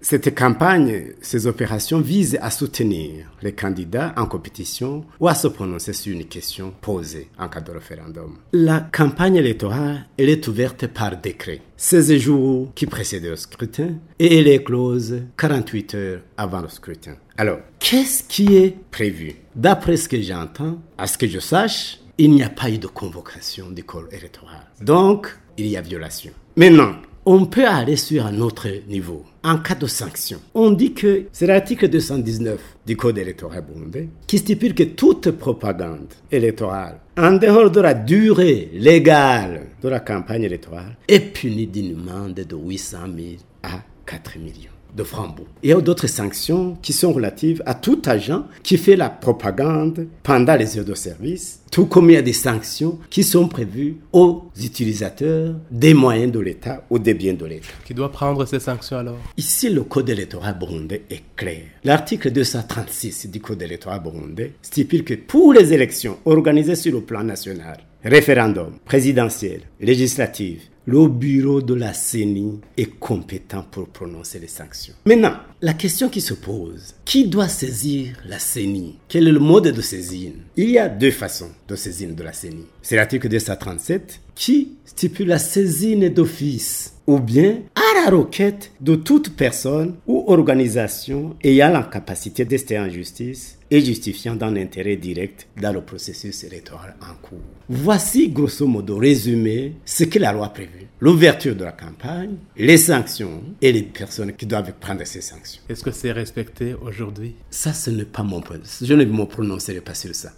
Cette campagne, ces opérations visent à soutenir les candidats en compétition ou à se prononcer sur une question posée en cas de référendum. La campagne électorale, elle est ouverte par décret. 16 jours qui précèdent le scrutin et elle est close 48 heures avant le scrutin. Alors, qu'est-ce qui est prévu? D'après ce que j'entends, à ce que je sache, il n'y a pas eu de convocation du corps électoral. Donc, il y a violation. Maintenant, on peut aller sur un autre niveau. En cas de sanction, on dit que c'est l'article 219 du Code électoral burundais qui stipule que toute propagande électorale, en dehors de la durée légale de la campagne électorale, est punie d'une amende de 800 000 à 4 millions de francs Il y a d'autres sanctions qui sont relatives à tout agent qui fait la propagande pendant les heures de service, tout comme il y a des sanctions qui sont prévues aux utilisateurs des moyens de l'État ou des biens de l'État. Qui doit prendre ces sanctions alors? Ici, le code électoral burundais est clair. L'article 236 du code électoral burundais stipule que pour les élections organisées sur le plan national, référendum, présidentiel, législative, le bureau de la CENI est compétent pour prononcer les sanctions. Maintenant, la question qui se pose, qui doit saisir la CENI? Quel est le mode de saisine? Il y a deux façons de saisine de la CENI. C'est l'article 237 qui stipule la saisine d'office ou bien à la requête de toute personne ou organisation ayant la capacité d'ester en justice et justifiant d'un intérêt direct dans le processus électoral en cours. Voici grosso modo résumé ce que la loi prévu. L'ouverture de la campagne, les sanctions et les personnes qui doivent prendre ces sanctions. Est-ce que c'est respecté aujourd'hui? Ça, ce n'est pas mon point. Je ne me prononcerai pas sur ça.